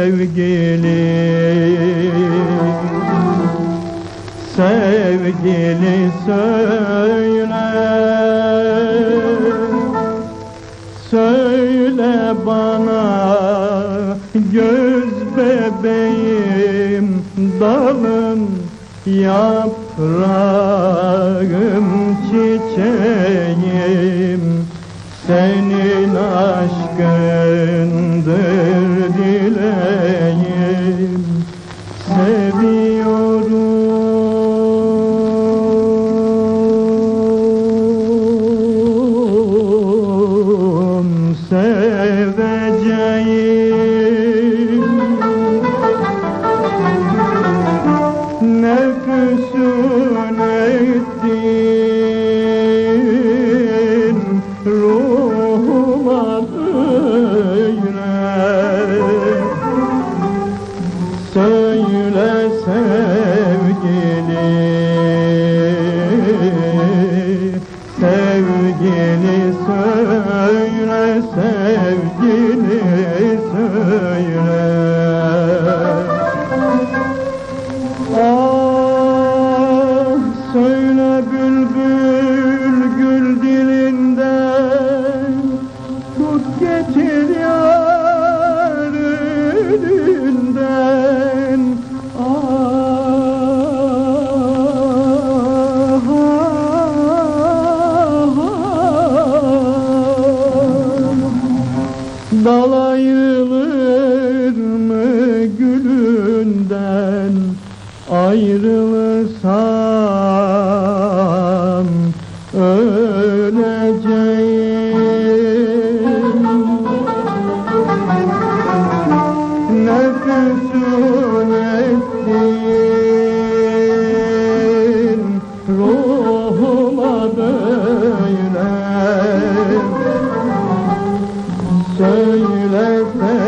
sevgili. Sevgili söyle. Söyle bana göz bebeğim dalım yaprağım çiçeğim. Senin aşkındır Söyle sevgili. Sevgili söyle sevgili söyle ayrılır mı gülünden ayrılırsam? Öleceğim. Nefesun ettin ruhuma böyle söyle sen.